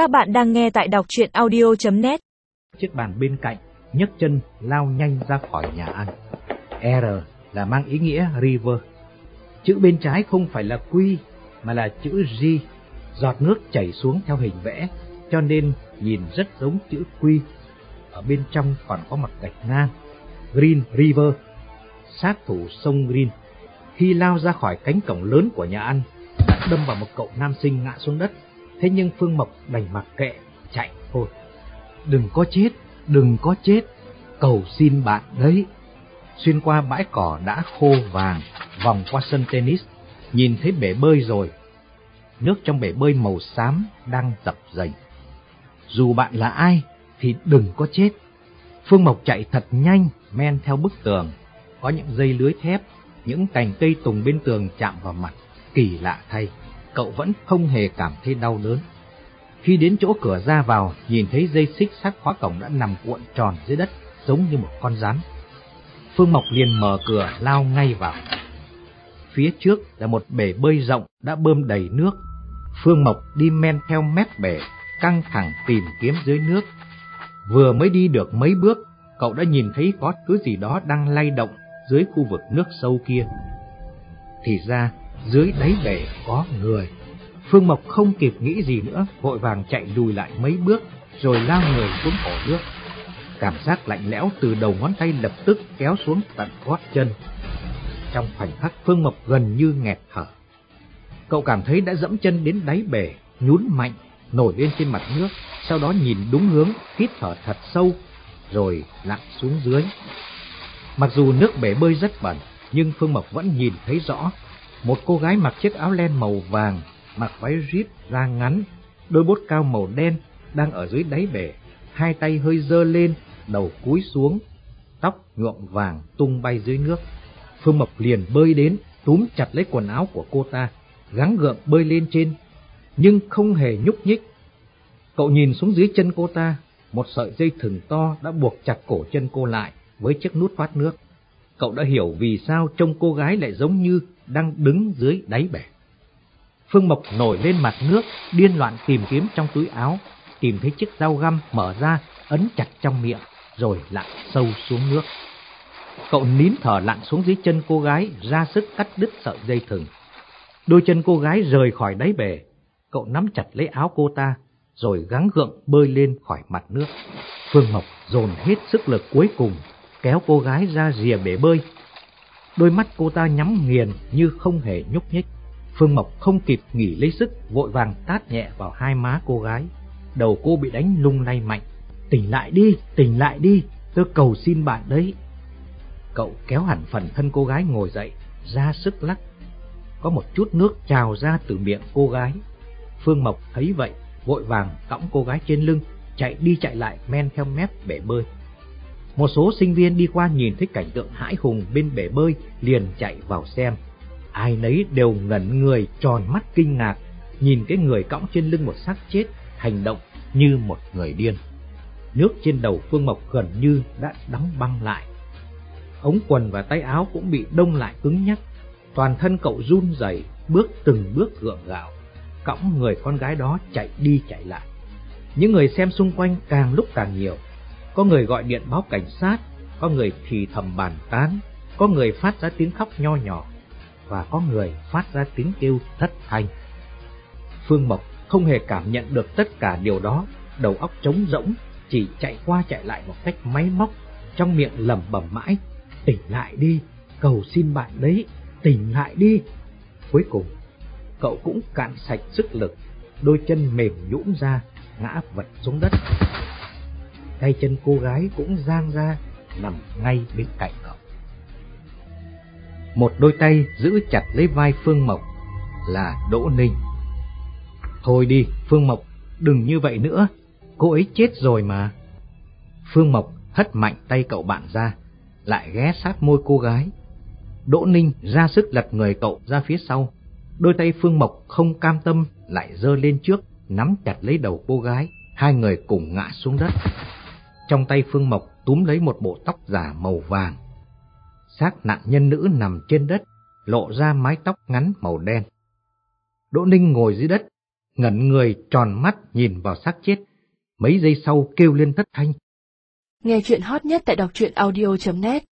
Các bạn đang nghe tại đọc chuyện audio.net Chiếc bàn bên cạnh, nhấc chân lao nhanh ra khỏi nhà ăn. R là mang ý nghĩa river. Chữ bên trái không phải là Q mà là chữ G. Giọt nước chảy xuống theo hình vẽ, cho nên nhìn rất giống chữ Q. Ở bên trong còn có một gạch ngang. Green River, sát thủ sông Green. Khi lao ra khỏi cánh cổng lớn của nhà ăn, đâm vào một cậu nam sinh ngã xuống đất. Thế nhưng Phương Mộc đành mặc kệ, chạy thôi. Đừng có chết, đừng có chết, cầu xin bạn đấy. Xuyên qua bãi cỏ đã khô vàng, vòng qua sân tennis, nhìn thấy bể bơi rồi. Nước trong bể bơi màu xám đang dập dềnh. Dù bạn là ai thì đừng có chết. Phương Mộc chạy thật nhanh, men theo bức tường. Có những dây lưới thép, những cành cây tùng bên tường chạm vào mặt. Kỳ lạ thay, cậu vẫn không hề cảm thấy đau đớn. Khi đến chỗ cửa ra vào, nhìn thấy dây xích sắt khóa cổng đã nằm cuộn tròn dưới đất, giống như một con rắn. Phương Mộc liền mở cửa lao ngay vào. Phía trước là một bể bơi rộng đã bơm đầy nước. Phương Mộc đi men theo mép bể, căng thẳng tìm kiếm dưới nước. Vừa mới đi được mấy bước, cậu đã nhìn thấy có thứ gì đó đang lay động dưới khu vực nước sâu kia. Thì ra, dưới đáy bể có người. Phương Mộc không kịp nghĩ gì nữa, vội vàng chạy lùi lại mấy bước, rồi lao người xuống hồ nước. Cảm giác lạnh lẽo từ đầu ngón tay lập tức kéo xuống tận gót chân. Trong khoảnh khắc Phương Mộc gần như nghẹt thở. Cậu cảm thấy đã dẫm chân đến đáy bể, nhún mạnh, nổi lên trên mặt nước, sau đó nhìn đúng hướng, hít thở thật sâu, rồi lặn xuống dưới. Mặc dù nước bể bơi rất bẩn, nhưng Phương Mộc vẫn nhìn thấy rõ. Một cô gái mặc chiếc áo len màu vàng, mặc váy rít da ngắn, đôi bốt cao màu đen đang ở dưới đáy bể, hai tay hơi dơ lên, đầu cúi xuống, tóc nhuộm vàng tung bay dưới nước. Phương Mộc liền bơi đến, túm chặt lấy quần áo của cô ta, gắng gượng bơi lên trên, nhưng không hề nhúc nhích. Cậu nhìn xuống dưới chân cô ta, một sợi dây thừng to đã buộc chặt cổ chân cô lại với chiếc nút thoát nước. Cậu đã hiểu vì sao trông cô gái lại giống như đang đứng dưới đáy bể. Phương Mộc nổi lên mặt nước, điên loạn tìm kiếm trong túi áo, tìm thấy chiếc dao găm mở ra, ấn chặt trong miệng, rồi lặn sâu xuống nước. Cậu nín thở lặn xuống dưới chân cô gái, ra sức cắt đứt sợi dây thừng. Đôi chân cô gái rời khỏi đáy bể, cậu nắm chặt lấy áo cô ta, rồi gắng gượng bơi lên khỏi mặt nước. Phương Mộc dồn hết sức lực cuối cùng, kéo cô gái ra rìa bể bơi. Đôi mắt cô ta nhắm nghiền như không hề nhúc nhích. Phương Mộc không kịp nghỉ lấy sức, vội vàng tát nhẹ vào hai má cô gái. Đầu cô bị đánh lung lay mạnh. Tỉnh lại đi, tỉnh lại đi, tôi cầu xin bạn đấy. Cậu kéo hẳn phần thân cô gái ngồi dậy, ra sức lắc. Có một chút nước trào ra từ miệng cô gái. Phương Mộc thấy vậy, vội vàng cõng cô gái trên lưng, chạy đi chạy lại men theo mép bể bơi. Một số sinh viên đi qua nhìn thấy cảnh tượng hãi hùng bên bể bơi liền chạy vào xem. Ai nấy đều ngẩn người tròn mắt kinh ngạc, nhìn cái người cõng trên lưng một xác chết hành động như một người điên. Nước trên đầu Phương Mộc gần như đã đóng băng lại. Ống quần và tay áo cũng bị đông lại cứng nhắc. Toàn thân cậu run rẩy, bước từng bước gượng gạo, cõng người con gái đó chạy đi chạy lại. Những người xem xung quanh càng lúc càng nhiều. Có người gọi điện báo cảnh sát, có người thì thầm bàn tán, có người phát ra tiếng khóc nho nhỏ, và có người phát ra tiếng kêu thất thanh. Phương Mộc không hề cảm nhận được tất cả điều đó, đầu óc trống rỗng, chỉ chạy qua chạy lại một cách máy móc, trong miệng lẩm bẩm mãi, tỉnh lại đi, cầu xin bạn đấy, tỉnh lại đi. Cuối cùng, cậu cũng cạn sạch sức lực, đôi chân mềm nhũn ra, ngã vật xuống đất. Tay chân cô gái cũng giang ra, nằm ngay bên cạnh cậu. Một đôi tay giữ chặt lấy vai Phương Mộc là Đỗ Ninh. Thôi đi, Phương Mộc, đừng như vậy nữa, cô ấy chết rồi mà. Phương Mộc hất mạnh tay cậu bạn ra, lại ghé sát môi cô gái. Đỗ Ninh ra sức lật người cậu ra phía sau, đôi tay Phương Mộc không cam tâm lại dơ lên trước, nắm chặt lấy đầu cô gái, hai người cùng ngã xuống đất. Trong tay Phương Mộc túm lấy một bộ tóc giả màu vàng. Xác nạn nhân nữ nằm trên đất, lộ ra mái tóc ngắn màu đen. Đỗ Ninh ngồi dưới đất, ngẩn người tròn mắt nhìn vào xác chết, mấy giây sau kêu lên thất thanh. Nghe chuyện hot nhất tại đọc truyện audio.net